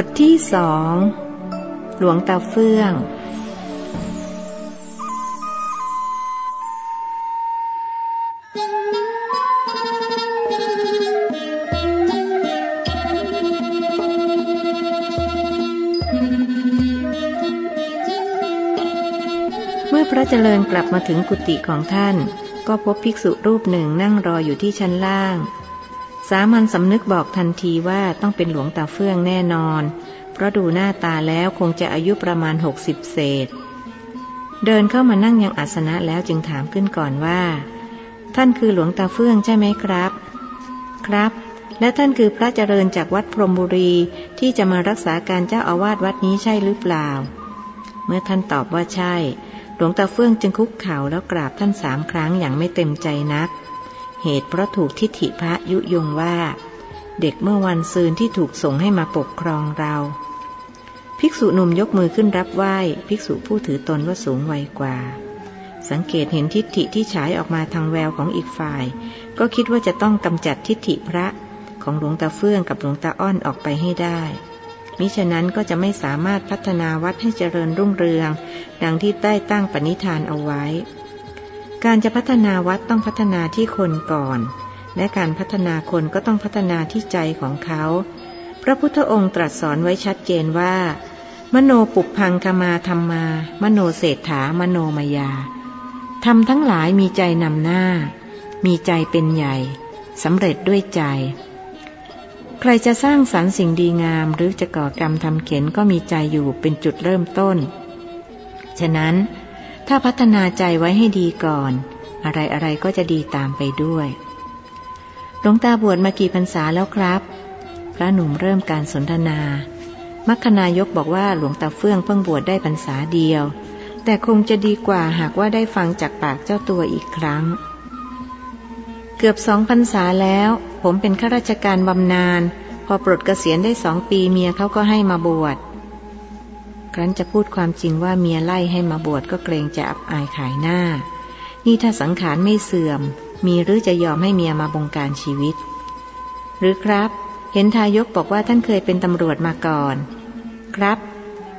บทที่สอง หลวงตาเฟื่อง เมื่อพระเจริญกลับมาถึงกุฏิของท่าน ก็พบภิกษุรูปหนึ่งนั่งรออยู่ที่ชั้นล่าง สามัญสำนึกบอกทันทีว่าต้องเป็นหลวงตาเฟื่องแน่นอน เพราะดูหน้าตาแล้วคงจะอายุประมาณหกสิบเศษ เดินเข้ามานั่งยังอาสนะแล้วจึงถามขึ้นก่อนว่า ท่านคือหลวงตาเฟื่องใช่ไหมครับ ครับ และท่านคือพระเจริญจากวัดพรมบุรีที่จะมารักษาการเจ้าอาวาสวัดนี้ใช่หรือเปล่า เมื่อท่านตอบว่าใช่ หลวงตาเฟื่องจึงคุกเข่าแล้วกราบท่านสามครั้งอย่างไม่เต็มใจนัก เหตุเพราะถูกทิฏฐิพระยุยงว่า เด็กเมื่อวันซืนที่ถูกส่งให้มาปกครองเรา ภิกษุหนุ่มยกมือขึ้นรับไหว้ ภิกษุผู้ถือตนว่าสูงวัยกว่า สังเกตเห็นทิฏฐิที่ฉายออกมาทางแววของอีกฝ่าย ก็คิดว่าจะต้องกำจัดทิฏฐิพระของหลวงตาเฟื่องกับหลวงตาอ้อนออกไปให้ได้มิฉะนั้นก็จะไม่สามารถพัฒนาวัดให้เจริญรุ่งเรือง ดังที่ได้ตั้งปณิธานเอาไว้ การจะพัฒนาวัดต้องพัฒนาที่คนก่อน และการพัฒนาคนก็ต้องพัฒนาที่ใจของเขา พระพุทธองค์ตรัสสอนไว้ชัดเจนว่า มโนปุพังคมาธรรมา มโนเศรษฐามโนมายาทำทั้งหลายมีใจนำหน้า มีใจเป็นใหญ่สำเร็จด้วยใจ ใครจะสร้างสรรค์สิ่งดีงามหรือจะก่อกรรมทำเข็นก็มีใจอยู่เป็นจุดเริ่มต้น ฉะนั้น ถ้าพัฒนาใจไว้ให้ดีก่อน อะไรอะไรก็จะดีตามไปด้วยหลวงตาบวชมากี่พรรษาแล้วครับ พระหนุ่มเริ่มการสนทนา มัคคณายกบอกว่าหลวงตาเฟื่องเพิ่งบวชได้พรรษาเดียว แต่คงจะดีกว่าหากว่าได้ฟังจากปากเจ้าตัวอีกครั้ง เกือบสองพรรษาแล้ว ผมเป็นข้าราชการบำนาญพอปลดเกษียณได้สองปีเมียเขาก็ให้มาบวช ครั้นจะพูดความจริงว่าเมียไล่ให้มาบวชก็เกรงจะอับอายขายหน้า นี่ถ้าสังขารไม่เสื่อม มีหรือจะยอมให้เมียมาบงการชีวิต หรือครับ เห็นทายกบอกว่าท่านเคยเป็นตำรวจมาก่อน ครับ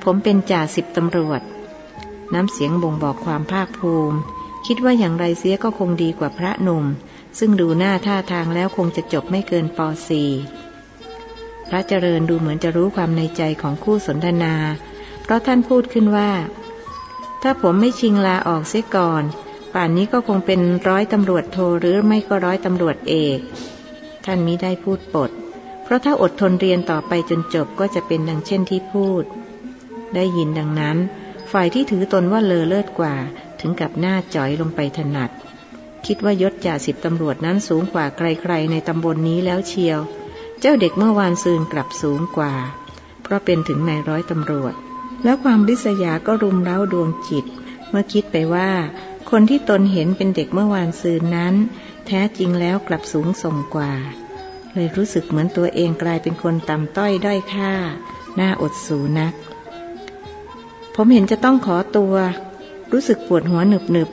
ผมเป็นจ่าสิบตำรวจ น้ำเสียงบ่งบอกความภาคภูมิ คิดว่าอย่างไรเสียก็คงดีกว่าพระหนุ่ม ซึ่งดูหน้าท่าทางแล้วคงจะจบไม่เกินป .4 พระเจริญดูเหมือนจะรู้ความในใจของคู่สนทนา ราะท่านพูดขึ้นว่า ถ้าผมไม่ชิงลาออกเสียก่อน ป่านนี้ก็คงเป็นร้อยตำรวจโทหรือไม่ก็ร้อยตำรวจเอก ท่านมิได้พูดปด เพราะถ้าอดทนเรียนต่อไปจนจบก็จะเป็นดังเช่นที่พูด ได้ยินดังนั้น ฝ่ายที่ถือตนว่าเลอเลิศกว่า ถึงกับหน้าจ่อยลงไปถนัด คิดว่ายศจ่าสิบตำรวจนั้นสูงกว่าใครๆในตำบลนนี้แล้วเชียว เจ้าเด็กเมื่อวานซืนกลับสูงกว่า เพราะเป็นถึงนายร้อยตำรวจ แล้วความริษยาก็รุมเร้าดวงจิต เมื่อคิดไปว่า คนที่ตนเห็นเป็นเด็กเมื่อวานซืนนั้น แท้จริงแล้วกลับสูงส่งกว่า เลยรู้สึกเหมือนตัวเองกลายเป็นคนต่ำต้อยด้อยค่า หน้าอดสูนัก ผมเห็นจะต้องขอตัว รู้สึกปวดหัวหนึบหนึบ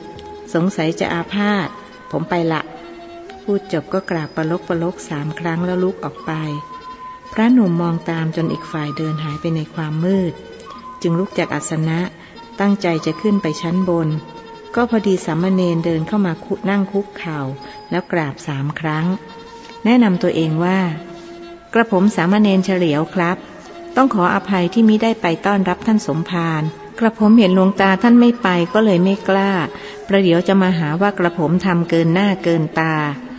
สงสัยจะอาพาธผมไปละ พูดจบก็กราบประลกประลกสามครั้งแล้วลุกออกไป พระหนุ่มมองตามจนอีกฝ่ายเดินหายไปในความมืด จึงลุกจากอาสนะ ตั้งใจจะขึ้นไปชั้นบน ก็พอดีสามเณรเดินเข้ามาคุนั่งคุกเข่า แล้วกราบสามครั้ง แนะนำตัวเองว่า กระผมสามเณรเฉลียวครับ ต้องขออภัยที่มิได้ไปต้อนรับท่านสมภารกระผมเห็นหลวงตาท่านไม่ไปก็เลยไม่กล้า ประเดี๋ยวจะมาหาว่ากระผมทำเกินหน้าเกินตา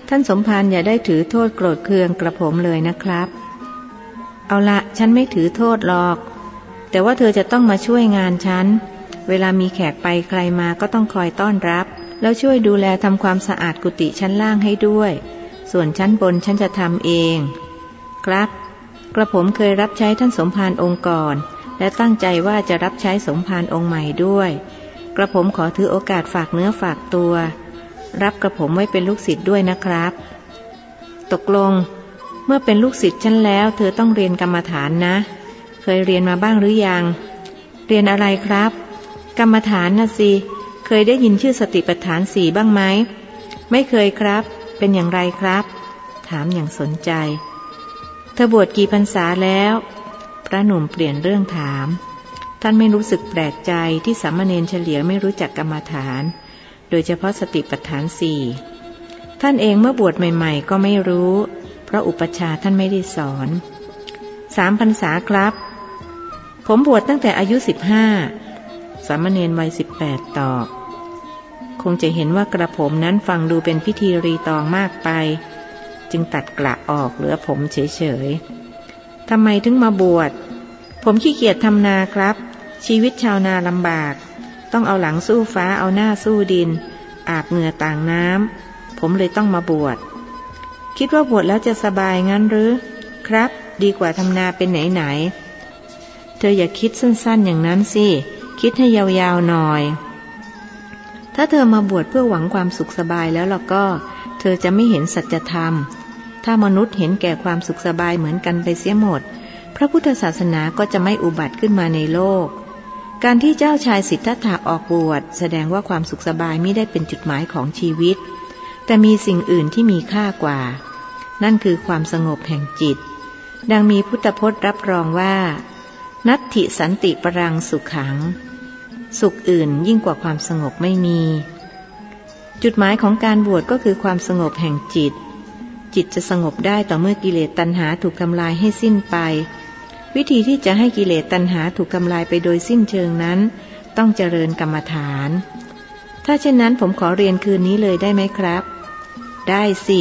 ท่านสมภารอย่าได้ถือโทษโกรธเคืองกระผมเลยนะครับ เอาละฉันไม่ถือโทษหรอก แต่ว่าเธอจะต้องมาช่วยงานฉัน เวลามีแขกไปใครมาก็ต้องคอยต้อนรับ แล้วช่วยดูแลทำความสะอาดกุฏิชั้นล่างให้ด้วย ส่วนชั้นบนฉันจะทำเอง ครับ กระผมเคยรับใช้ท่านสมภารองค์ก่อน และตั้งใจว่าจะรับใช้สมภารองค์ใหม่ด้วย กระผมขอถือโอกาสฝากเนื้อฝากตัว รับกระผมไว้เป็นลูกศิษย์ด้วยนะครับ ตกลง เมื่อเป็นลูกศิษย์ฉันแล้ว เธอต้องเรียนกรรมฐานนะ ยเรียนมาบ้างหรือยัง เรียนอะไรครับ กรรมฐานนะสิ เคยได้ยินชื่อสติปัฏฐานสี่บ้างไหม ไม่เคยครับ เป็นอย่างไรครับ ถามอย่างสนใจ เธอบวชกี่พรรษาแล้วพพระหนุ่มเปลี่ยนเรื่องถาม ท่านไม่รู้สึกแปลกใจที่สามเณรเฉลียวไม่รู้จักกรรมฐาน โดยเฉพาะสติปัฏฐานสี่ท่านเองเมื่อบวชใหม่ ๆ ก็ไม่รู้ เพราะอุปชาท่านไม่ได้สอนสามพรรษาครับ ผมบวชตั้งแต่อายุสิบห้าสามเณรวัยสิบแปดตอบ คงจะเห็นว่ากระผมนั้นฟังดูเป็นพิธีรีตองมากไป จึงตัดกระออกเหลือผมเฉยๆทำไมถึงมาบวช ผมขี้เกียจทำนาครับ ชีวิตชาวนาลำบาก ต้องเอาหลังสู้ฟ้าเอาหน้าสู้ดิน อาบเหงื่อต่างน้ำ ผมเลยต้องมาบวช คิดว่าบวชแล้วจะสบายงั้นหรือ ครับ ดีกว่าทำนาเป็นไหนๆ เธออย่าคิดสั้นๆอย่างนั้นสิ คิดให้ยาวๆหน่อย ถ้าเธอมาบวชเพื่อหวังความสุขสบายแล้วล่ะก็ เธอจะไม่เห็นสัจธรรม ถ้ามนุษย์เห็นแก่ความสุขสบายเหมือนกันไปเสียหมด พระพุทธศาสนาก็จะไม่อุบัติขึ้นมาในโลก การที่เจ้าชายสิทธัตถะออกบวชแสดงว่าความสุขสบายไม่ได้เป็นจุดหมายของชีวิต แต่มีสิ่งอื่นที่มีค่ากว่า นั่นคือความสงบแห่งจิต ดังมีพุทธพจน์รับรองว่า นัตถิสันติปรังสุขขัง สุขอื่นยิ่งกว่าความสงบไม่มี จุดหมายของการบวชก็คือความสงบแห่งจิต จิตจะสงบได้ต่อเมื่อกิเลสตัณหาถูกทำลายให้สิ้นไป วิธีที่จะให้กิเลสตัณหาถูกทำลายไปโดยสิ้นเชิงนั้น ต้องเจริญกรรมฐาน ถ้าเช่นนั้นผมขอเรียนคืนนี้เลยได้ไหมครับ ได้สิ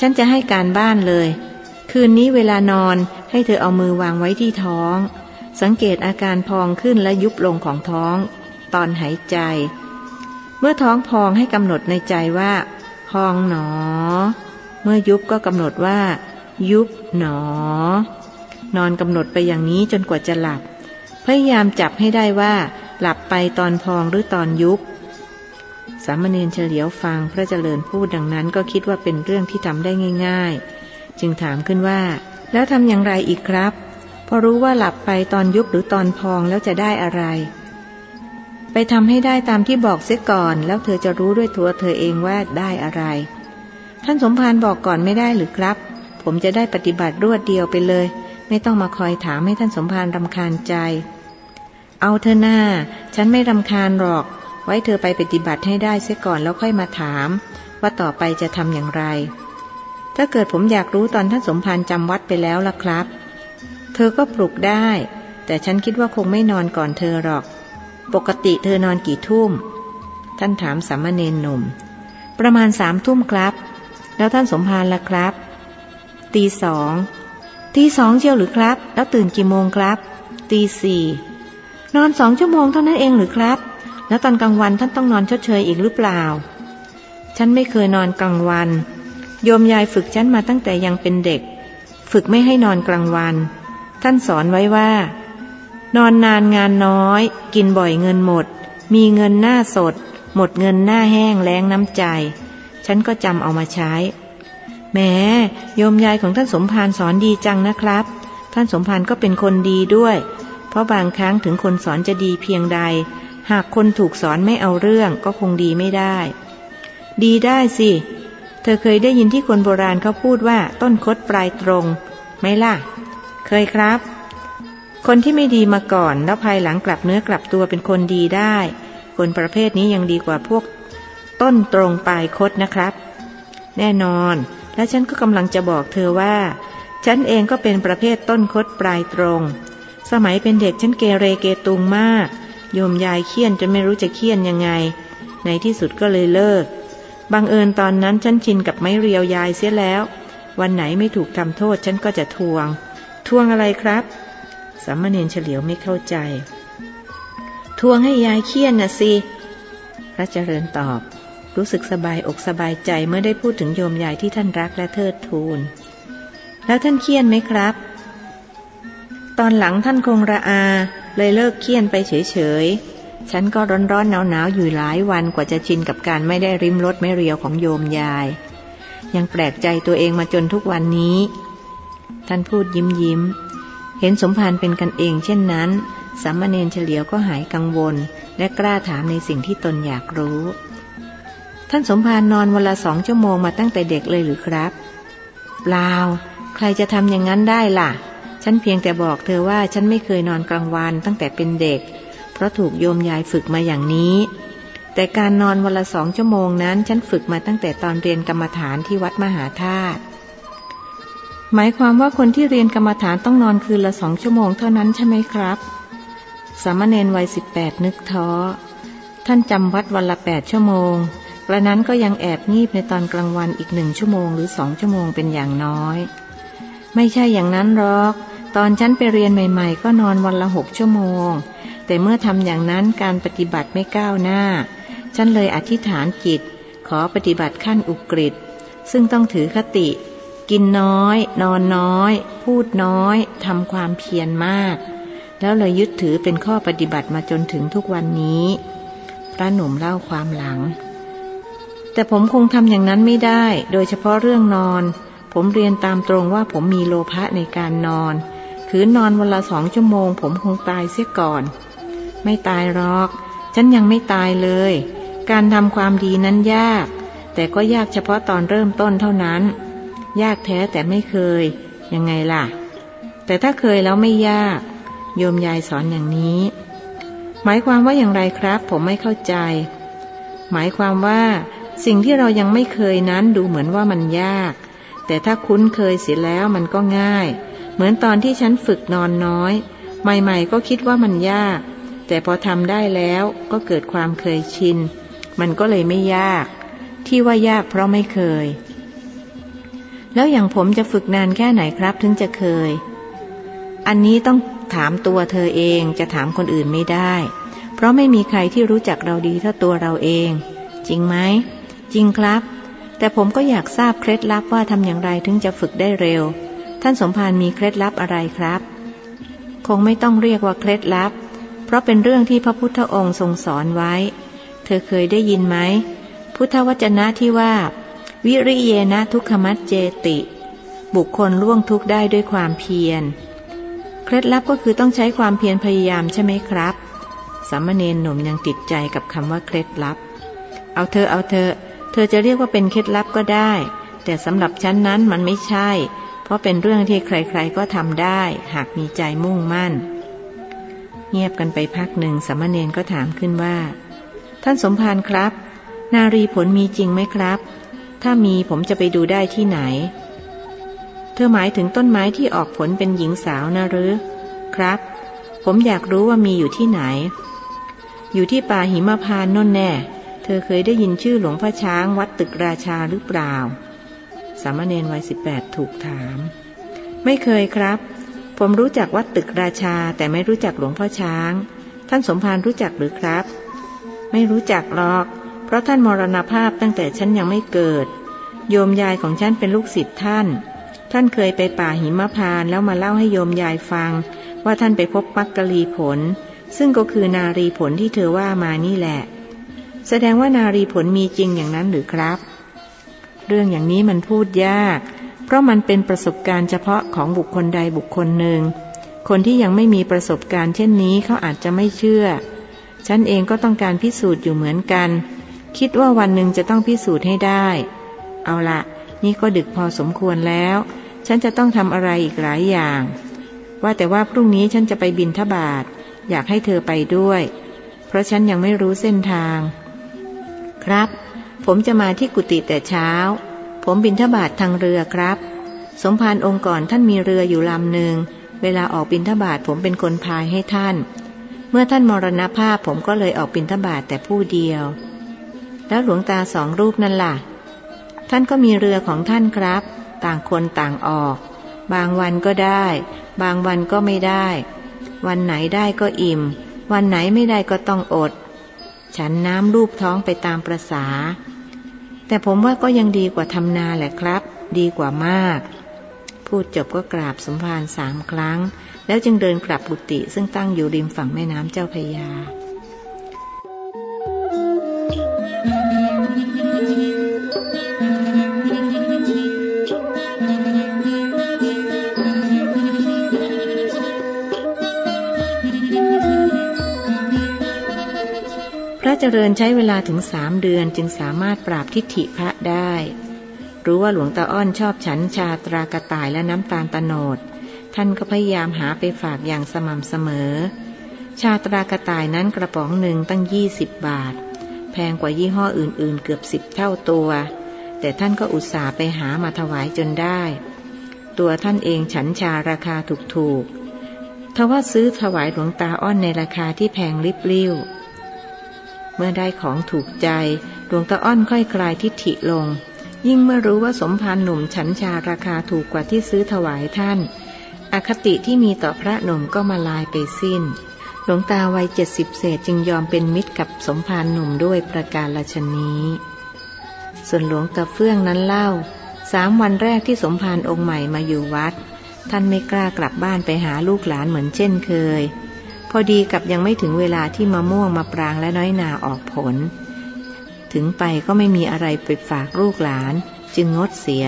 ฉันจะให้การบ้านเลย คืนนี้เวลานอนให้เธอเอามือวางไว้ที่ท้อง สังเกตอาการพองขึ้นและยุบลงของท้อง ตอนหายใจ เมื่อท้องพองให้กำหนดในใจว่า พองหนอ เมื่อยุบก็กำหนดว่า ยุบหนอ นอนกำหนดไปอย่างนี้จนกว่าจะหลับ พยายามจับให้ได้ว่า หลับไปตอนพองหรือตอนยุบสามเณรเฉลียวฟังพระเจริญพูดดังนั้นก็คิดว่าเป็นเรื่องที่ทำได้ง่าย ๆ จึงถามขึ้นว่า แล้วทำอย่างไรอีกครับ พอรู้ว่าหลับไปตอนยุบหรือตอนพองแล้วจะได้อะไร ไปทำให้ได้ตามที่บอกเสียก่อน แล้วเธอจะรู้ด้วยตัวเธอเองว่าได้อะไร ท่านสมภารบอกก่อนไม่ได้หรือครับ ผมจะได้ปฏิบัติรวดเดียวไปเลย ไม่ต้องมาคอยถามให้ท่านสมภารรำคาญใจ เอาเธอหน้า ฉันไม่รำคาญหรอก ไว้เธอไปปฏิบัติให้ได้เสียก่อนแล้วค่อยมาถาม ว่าต่อไปจะทำอย่างไร ถ้าเกิดผมอยากรู้ตอนท่านสมภารจำวัดไปแล้วล่ะครับ เธอก็ปลุกได้ แต่ฉันคิดว่าคงไม่นอนก่อนเธอหรอก ปกติเธอนอนกี่ทุ่ม ท่านถามสามเณรหนุ่ม ประมาณสามทุ่มครับ แล้วท่านสมภารล่ะครับ ตีสองตีสองเชียวหรือครับ แล้วตื่นกี่โมงครับ ตีสี่นอนสองชั่วโมงเท่านั้นเองหรือครับ แล้วตอนกลางวันท่านต้องนอนชดเชยอีกหรือเปล่า ฉันไม่เคยนอนกลางวัน โยมยายฝึกฉันมาตั้งแต่ยังเป็นเด็ก ฝึกไม่ให้นอนกลางวัน ท่านสอนไว้ว่า นอนนานงานน้อย กินบ่อยเงินหมด มีเงินหน้าสด หมดเงินหน้าแห้งแล้งน้ำใจ ฉันก็จำเอามาใช้แหมโยมยายของท่านสมภารสอนดีจังนะครับ ท่านสมภารก็เป็นคนดีด้วย เพราะบางครั้งถึงคนสอนจะดีเพียงใด หากคนถูกสอนไม่เอาเรื่องก็คงดีไม่ได้ ดีได้สิ เธอเคยได้ยินที่คนโบราณเขาพูดว่าต้นคดปลายตรงไหมล่ะ เคยครับ คนที่ไม่ดีมาก่อน แล้วภายหลังกลับเนื้อกลับตัวเป็นคนดีได้ คนประเภทนี้ยังดีกว่าพวก ต้นตรงปลายคดนะครับ แน่นอน และฉันก็กำลังจะบอกเธอว่า ฉันเองก็เป็นประเภทต้นคดปลายตรง สมัยเป็นเด็กฉันเกเรเกตุงมาก โยมยายเคี่ยนจนไม่รู้จะเคี่ยนยังไง ในที่สุดก็เลยเลิกบังเอิญตอนนั้นฉันชินกับไม้เรียวยายเสียแล้ว วันไหนไม่ถูกทำโทษฉันก็จะทวง ทวงอะไรครับ สามเณรเฉลียวไม่เข้าใจ ทวงให้ยายเคียนน่ะสิ พระเจริญตอบ รู้สึกสบายอกสบายใจเมื่อได้พูดถึงโยมยายที่ท่านรักและเทิดทูน แล้วท่านเคียนไหมครับ ตอนหลังท่านคงระอา เลยเลิกเคียนไปเฉยๆ ฉันก็ร้อนๆหนาวๆอยู่หลายวันกว่าจะชินกับการไม่ได้ริมรถไม่เรียวของโยมยายยังแปลกใจตัวเองมาจนทุกวันนี้ ท่านพูดยิ้มยิ้ม เห็นสมภารเป็นกันเองเช่นนั้น สามเณรเฉลียวก็หายกังวล และกล้าถามในสิ่งที่ตนอยากรู้ ท่านสมภารนอนวันละสองชั่วโมงมาตั้งแต่เด็กเลยหรือครับ เปล่า ใครจะทำอย่างนั้นได้ล่ะฉฉันเพียงแต่บอกเธอว่าฉันไม่เคยนอนกลางวันตั้งแต่เป็นเด็ก เพราะถูกโยมยายฝึกมาอย่างนี้แต่การนอนวันละสองชั่วโมงนั้น ฉันฝึกมาตั้งแต่ตอนเรียนกรรมฐานที่วัดมหาธาตุ หมายความว่าคนที่เรียนกรรมฐานต้องนอนคืนละสองชั่วโมงเท่านั้นใช่ไหมครับ สามเณรวัยสิบแปดนึกท้อ ท่านจำวัดวันละแปดชั่วโมง กระนั้นก็ยังแอบงีบในตอนกลางวันอีกหนึ่งชั่วโมงหรือสองชั่วโมงเป็นอย่างน้อย ไม่ใช่อย่างนั้นหรอก ตอนฉันไปเรียนใหม่ๆ ก็นอนวันละหกชั่วโมง แต่เมื่อทำอย่างนั้นการปฏิบัติไม่ก้าวหน้า ฉันเลยอธิษฐานจิต ขอปฏิบัติขั้นอุกฤษ ซึ่งต้องถือคติ กินน้อย นอนน้อย พูดน้อยทำความเพียรมาก แล้วเลยยึดถือเป็นข้อปฏิบัติมาจนถึงทุกวันนี้ พระหนุ่มเล่าความหลัง แต่ผมคงทำอย่างนั้นไม่ได้ โดยเฉพาะเรื่องนอน ผมเรียนตามตรงว่าผมมีโลภะในการนอน คืนนอนวันละสองชั่วโมง ผมคงตายเสียก่อน ไม่ตายหรอก ฉันยังไม่ตายเลย การทำความดีนั้นยาก แต่ก็ยากเฉพาะตอนเริ่มต้นเท่านั้น ยากแท้แต่ไม่เคย ยังไงล่ะ แต่ถ้าเคยแล้วไม่ยาก โยมยายสอนอย่างนี้ หมายความว่าอย่างไรครับ ผมไม่เข้าใจ หมายความว่า สิ่งที่เรายังไม่เคยนั้นดูเหมือนว่ามันยาก แต่ถ้าคุ้นเคยเสียแล้วมันก็ง่าย เหมือนตอนที่ฉันฝึกนอนน้อย ใหม่ๆ ก็คิดว่ามันยาก แต่พอทำได้แล้วก็เกิดความเคยชิน มันก็เลยไม่ยาก ที่ว่ายากเพราะไม่เคย แล้วอย่างผมจะฝึกนานแค่ไหนครับถึงจะเคย อันนี้ต้องถามตัวเธอเองจะถามคนอื่นไม่ได้ เพราะไม่มีใครที่รู้จักเราดีเท่าตัวเราเอง จริงไหม จริงครับ แต่ผมก็อยากทราบเคล็ดลับว่าทำอย่างไรถึงจะฝึกได้เร็ว ท่านสมภารมีเคล็ดลับอะไรครับ คงไม่ต้องเรียกว่าเคล็ดลับ เพราะเป็นเรื่องที่พระพุทธองค์ทรงสอนไว้ เธอเคยได้ยินไหม พุทธวจนะที่ว่า วิริเยนะทุกขมัจเจติ บุคคลล่วงทุกได้ด้วยความเพียร เคล็ดลับก็คือต้องใช้ความเพียรพยายามใช่ไหมครับสามเณรหนุ่มยังติดใจกับคำว่าเคล็ดลับ เอาเธอเอาเธอ เธอจะเรียกว่าเป็นเคล็ดลับก็ได้ แต่สำหรับฉันนั้นมันไม่ใช่ เพราะเป็นเรื่องที่ใครๆก็ทำได้ หากมีใจมุ่งมั่น เงียบกันไปพักหนึ่งสมณเณรก็ถามขึ้นว่า ท่านสมภารครับ นารีผลมีจริงไหมครับ ถ้ามีผมจะไปดูได้ที่ไหน เธอหมายถึงต้นไม้ที่ออกผลเป็นหญิงสาวนะหรือ ครับ ผมอยากรู้ว่ามีอยู่ที่ไหน อยู่ที่ป่าหิมพานน่นแน่ เธอเคยได้ยินชื่อหลวงพ่อช้างวัดตึกราชาหรือเปล่า สามเณรวัยสิบแปดถูกถาม ไม่เคยครับ ผมรู้จักวัดตึกราชาแต่ไม่รู้จักหลวงพ่อช้าง ท่านสมภารรู้จักหรือครับ ไม่รู้จักหรอก เพราะท่านมรณภาพตั้งแต่ฉันยังไม่เกิด โยมยายของฉันเป็นลูกศิษย์ท่าน ท่านเคยไปป่าหิมพานแล้วมาเล่าให้โยมยายฟัง ว่าท่านไปพบมักกะลีผล ซึ่งก็คือนารีผลที่เธอว่ามานี่แหละ แสดงว่านารีผลมีจริงอย่างนั้นหรือครับ เรื่องอย่างนี้มันพูดยาก เพราะมันเป็นประสบการณ์เฉพาะของบุคคลใดบุคคลหนึ่ง คนที่ยังไม่มีประสบการณ์เช่นนี้เขาอาจจะไม่เชื่อ ฉันเองก็ต้องการพิสูจน์อยู่เหมือนกัน คิดว่าวันหนึ่งจะต้องพิสูจน์ให้ได้ เอาละนี่ก็ดึกพอสมควรแล้ว ฉันจะต้องทำอะไรอีกหลายอย่าง ว่าแต่ว่าพรุ่งนี้ฉันจะไปบินทบาท อยากให้เธอไปด้วย เพราะฉันยังไม่รู้เส้นทาง ครับ ผมจะมาที่กุฏิแต่เช้า ผมบินทบาททางเรือครับ สมภารองค์ก่อนท่านมีเรืออยู่ลำหนึ่งเวลาออกบินทบาทผมเป็นคนพายให้ท่าน เมื่อท่านมรณภาพผมก็เลยออกบินทบาทแต่ผู้เดียว แล้วหลวงตาสองรูปนั่นล่ะ ท่านก็มีเรือของท่านครับ ต่างคนต่างออก บางวันก็ได้ บางวันก็ไม่ได้ วันไหนได้ก็อิ่ม วันไหนไม่ได้ก็ต้องอด ฉันน้ำรูปท้องไปตามประษา แต่ผมว่าก็ยังดีกว่าทำนาแหละครับ ดีกว่ามาก พูดจบก็กราบสมภารสามครั้ง แล้วจึงเดินกลับบุติซึ่งตั้งอยู่ริมฝั่งแม่น้ำเจ้าพยา เจริญใช้เวลาถึงสามเดือนจึงสามารถปราบทิฏฐิพระได้ รู้ว่าหลวงตาอ้อนชอบฉันชาตรากระต่ายและน้ำตาลตะโนด ท่านก็พยายามหาไปฝากอย่างสม่ำเสมอ ชาตรากระต่ายนั้นกระป๋องหนึ่งตั้งยี่สิบบาท แพงกว่ายี่ห้ออื่นๆ เกือบสิบเท่าตัว แต่ท่านก็อุตส่าห์ไปหามาถวายจนได้ ตัวท่านเองฉันชาราคาถูกๆทว่าซื้อถวายหลวงตาอ้อนในราคาที่แพงริบลิ่ว เมื่อได้ของถูกใจหลวงตาอ้อนค่อยคลายทิฐิลง ยิ่งเมื่อรู้ว่าสมภารหนุ่มฉันชาราคาถูกกว่าที่ซื้อถวายท่าน อคติที่มีต่อพระหนุ่มก็มาลายไปสิ้น หลวงตาวัยเจ็ดสิบเศษจึงยอมเป็นมิตรกับสมภารหนุ่มด้วยประการละชนี้ ส่วนหลวงตาเฟื่องนั้นเล่าสามวันแรกที่สมภารองค์ใหม่มาอยู่วัด ท่านไม่กล้ากลับบ้านไปหาลูกหลานเหมือนเช่นเคย อดีกับยังไม่ถึงเวลาที่มะม่วงมาปรางและน้อยนาออกผล ถึงไปก็ไม่มีอะไรไปฝากลูกหลาน จึงงดเสีย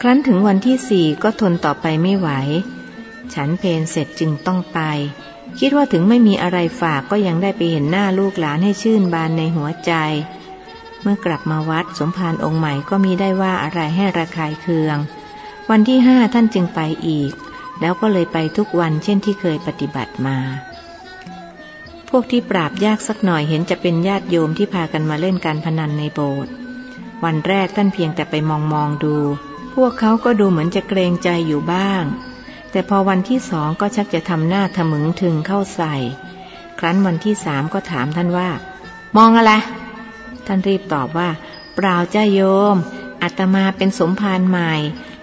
ครั้นถึงวันที่สี่ก็ทนต่อไปไม่ไหว ฉันเพนเสร็จจึงต้องไป คิดว่าถึงไม่มีอะไรฝากก็ยังได้ไปเห็นหน้าลูกหลานให้ชื่นบานในหัวใจ เมื่อกลับมาวัดสมภารองค์ใหม่ก็มีได้ว่าอะไรให้ระคายเคือง วันที่ห้าท่านจึงไปอีก แล้วก็เลยไปทุกวันเช่นที่เคยปฏิบัติมา พวกที่ปราบยากสักหน่อยเห็นจะเป็นญาติโยมที่พากันมาเล่นการพนันในโบสถ์วันแรกท่านเพียงแต่ไปมองมองดู พวกเขาก็ดูเหมือนจะเกรงใจอยู่บ้าง แต่พอวันที่สองก็ชักจะทำหน้าทะมึงถึงเข้าใส่ ครั้นวันที่สามก็ถามท่านว่า มองอะไร ท่านรีบตอบว่า เปล่าจ้าโยมอาตมาเป็นสมภารใหม่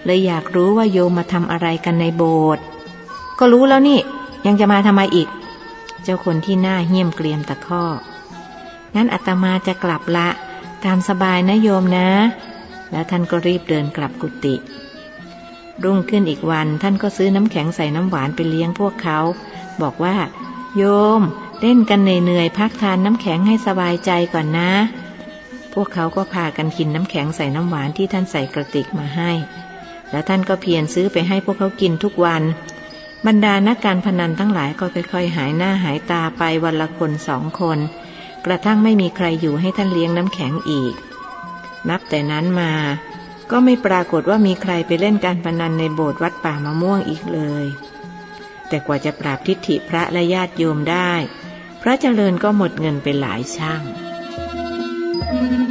เลยอยากรู้ว่าโยมมาทำอะไรกันในโบสถ์ก็รู้แล้วนี่ ยังจะมาทำไมอีก เจ้าคนที่หน้าเหี้ยมเกรียมตะข้องั้นอาตมาจะกลับละ ตามสบายนะโยมนะ แล้วท่านก็รีบเดินกลับกุฏิรุ่งขึ้นอีกวันท่านก็ซื้อน้ำแข็งใส่น้ำหวานไปเลี้ยงพวกเขา บอกว่า โยม เล่นกันเหนื่อยพักทานน้ำแข็งให้สบายใจก่อนนะ พวกเขาก็พากันกินน้ำแข็งใส่น้ำหวานที่ท่านใส่กระติกมาให้ แล้วท่านก็เพียรซื้อไปให้พวกเขากินทุกวัน บรรดานักการพนันทั้งหลายก็ค่อยๆ หายหน้าหายตาไปวันละคนสองคน กระทั่งไม่มีใครอยู่ให้ท่านเลี้ยงน้ำแข็งอีก นับแต่นั้นมา ก็ไม่ปรากฏว่ามีใครไปเล่นการพนันในโบสถ์วัดป่ามะม่วงอีกเลย แต่กว่าจะปราบทิฏฐิพระและญาติโยมได้ พระเจริญก็หมดเงินไปหลายช่าง Thank you.